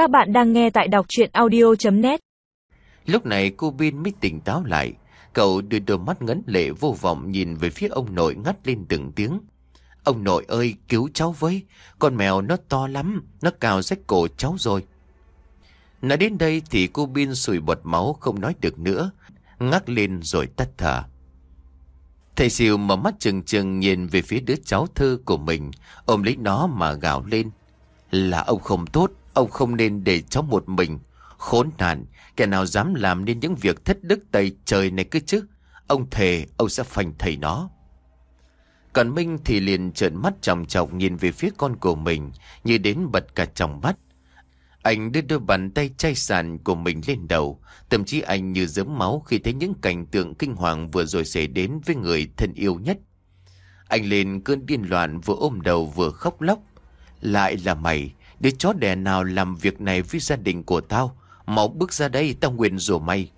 Các bạn đang nghe tại đọc chuyện audio.net Lúc này cô Bin mới tỉnh táo lại. Cậu đưa đôi mắt ngấn lệ vô vọng nhìn về phía ông nội ngắt lên từng tiếng. Ông nội ơi cứu cháu với, con mèo nó to lắm, nó cào rách cổ cháu rồi. Nói đến đây thì cô Bin sùi bọt máu không nói được nữa, ngắt lên rồi tắt thở. Thầy Siêu mở mắt trừng trừng nhìn về phía đứa cháu thơ của mình, ôm lấy nó mà gào lên. Là ông không tốt, ông không nên để cháu một mình. Khốn nạn, kẻ nào dám làm nên những việc thất đức tày trời này cứ chứ. Ông thề, ông sẽ phanh thầy nó. Còn Minh thì liền trợn mắt chồng chồng nhìn về phía con của mình, như đến bật cả trong mắt. Anh đưa đôi bàn tay chai sàn của mình lên đầu, thậm chí anh như giấm máu khi thấy những cảnh tượng kinh hoàng vừa rồi xảy đến với người thân yêu nhất. Anh lên cơn điên loạn vừa ôm đầu vừa khóc lóc. Lại là mày, đứa chó đẻ nào làm việc này với gia đình của tao? Mau bước ra đây, tao nguyện rủa mày.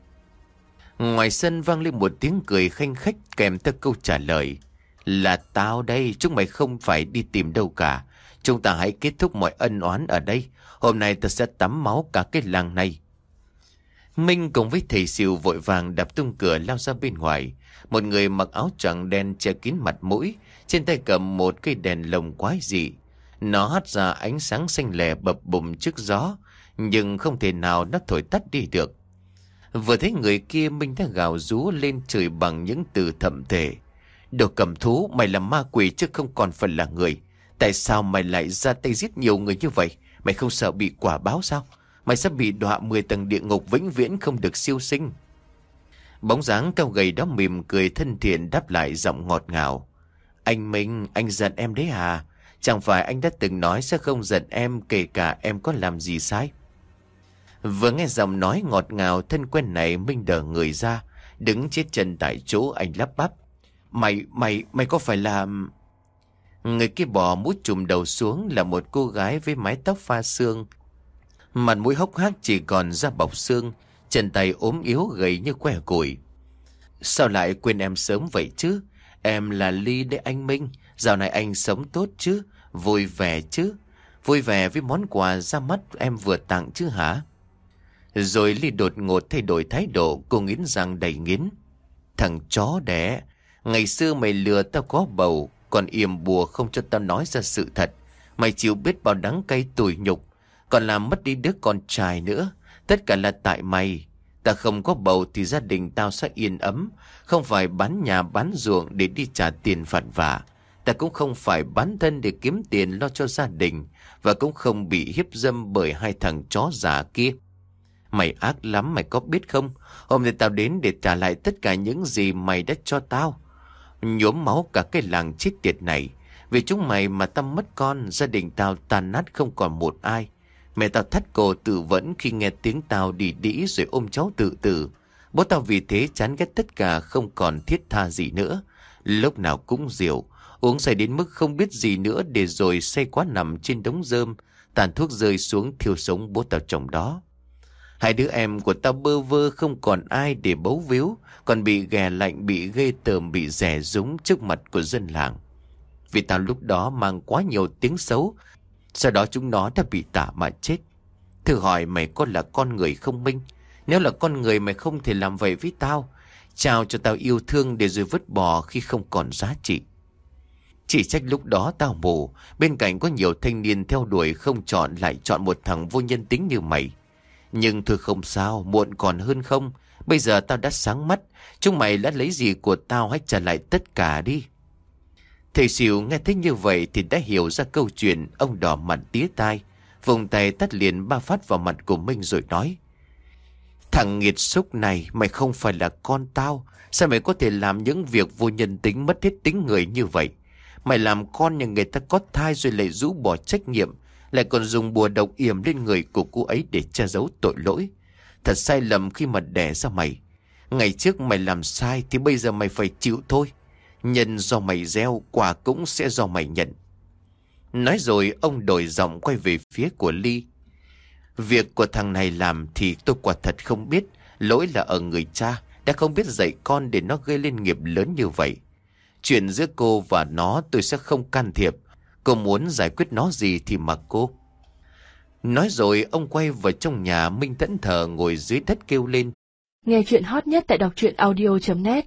Ngoài sân vang lên một tiếng cười khanh khách kèm theo câu trả lời. Là tao đây, chúng mày không phải đi tìm đâu cả. Chúng ta hãy kết thúc mọi ân oán ở đây. Hôm nay ta sẽ tắm máu cả cái làng này. Minh cùng với thầy siêu vội vàng đập tung cửa lao ra bên ngoài. Một người mặc áo trắng đen che kín mặt mũi, trên tay cầm một cây đèn lồng quái dị. Nó hắt ra ánh sáng xanh lè bập bùng trước gió, nhưng không thể nào nó thổi tắt đi được. Vừa thấy người kia Minh đã gào rú lên trời bằng những từ thậm thể. Đồ cầm thú, mày là ma quỷ chứ không còn phần là người. Tại sao mày lại ra tay giết nhiều người như vậy? Mày không sợ bị quả báo sao? Mày sẽ bị đọa 10 tầng địa ngục vĩnh viễn không được siêu sinh. Bóng dáng cao gầy đó mỉm cười thân thiện đáp lại giọng ngọt ngào. Anh Minh, anh giận em đấy à? Chẳng phải anh đã từng nói sẽ không giận em kể cả em có làm gì sai? Vừa nghe giọng nói ngọt ngào thân quen này Minh đờ người ra, đứng chết chân tại chỗ anh lắp bắp. Mày, mày, mày có phải là... Người kia bỏ mút trùm đầu xuống là một cô gái với mái tóc pha xương. Mặt mũi hốc hác chỉ còn da bọc xương, chân tay ốm yếu gầy như que củi. Sao lại quên em sớm vậy chứ? Em là Ly đấy anh Minh, dạo này anh sống tốt chứ, vui vẻ chứ. Vui vẻ với món quà ra mắt em vừa tặng chứ hả? Rồi Ly đột ngột thay đổi thái độ, cô nghiến răng đầy nghiến. Thằng chó đẻ, ngày xưa mày lừa tao có bầu, còn yểm bùa không cho tao nói ra sự thật. Mày chịu biết bao đắng cay tủi nhục, còn làm mất đi đứa con trai nữa. Tất cả là tại mày. Ta không có bầu thì gia đình tao sẽ yên ấm, không phải bán nhà bán ruộng để đi trả tiền phản vả. Ta cũng không phải bán thân để kiếm tiền lo cho gia đình, và cũng không bị hiếp dâm bởi hai thằng chó giả kia. Mày ác lắm mày có biết không? Hôm nay tao đến để trả lại tất cả những gì mày đã cho tao. Nhốm máu cả cái làng chết tiệt này. Vì chúng mày mà tao mất con, gia đình tao tàn nát không còn một ai. Mẹ tao thắt cổ tự vẫn khi nghe tiếng tao đi đĩ rồi ôm cháu tự tử. Bố tao vì thế chán ghét tất cả không còn thiết tha gì nữa. Lúc nào cũng diệu uống say đến mức không biết gì nữa để rồi say quá nằm trên đống rơm, tàn thuốc rơi xuống thiêu sống bố tao chồng đó. Hai đứa em của tao bơ vơ không còn ai để bấu víu, còn bị ghè lạnh, bị ghê tởm, bị rẻ rúng trước mặt của dân làng. Vì tao lúc đó mang quá nhiều tiếng xấu, sau đó chúng nó đã bị tả mà chết. Thử hỏi mày có là con người không minh? Nếu là con người mày không thể làm vậy với tao. Chào cho tao yêu thương để rồi vứt bỏ khi không còn giá trị. Chỉ trách lúc đó tao mù, bên cạnh có nhiều thanh niên theo đuổi không chọn lại chọn một thằng vô nhân tính như mày. Nhưng thôi không sao, muộn còn hơn không. Bây giờ tao đã sáng mắt, chúng mày đã lấy gì của tao hãy trả lại tất cả đi. Thầy xỉu nghe thấy như vậy thì đã hiểu ra câu chuyện, ông đỏ mặt tía tai. Vùng tay tắt liền ba phát vào mặt của Minh rồi nói. Thằng nghiệt xúc này, mày không phải là con tao. Sao mày có thể làm những việc vô nhân tính mất hết tính người như vậy? Mày làm con nhà người ta có thai rồi lại rũ bỏ trách nhiệm. Lại còn dùng bùa độc yểm lên người của cô ấy để che giấu tội lỗi. Thật sai lầm khi mà đẻ ra mày. Ngày trước mày làm sai thì bây giờ mày phải chịu thôi. Nhân do mày gieo, quả cũng sẽ do mày nhận. Nói rồi ông đổi giọng quay về phía của Ly. Việc của thằng này làm thì tôi quả thật không biết. Lỗi là ở người cha, đã không biết dạy con để nó gây lên nghiệp lớn như vậy. Chuyện giữa cô và nó tôi sẽ không can thiệp. Cô muốn giải quyết nó gì thì mặc cô. Nói rồi, ông quay vào trong nhà Minh thẫn thờ ngồi dưới đất kêu lên. Nghe chuyện hot nhất tại đọc truyện audio.net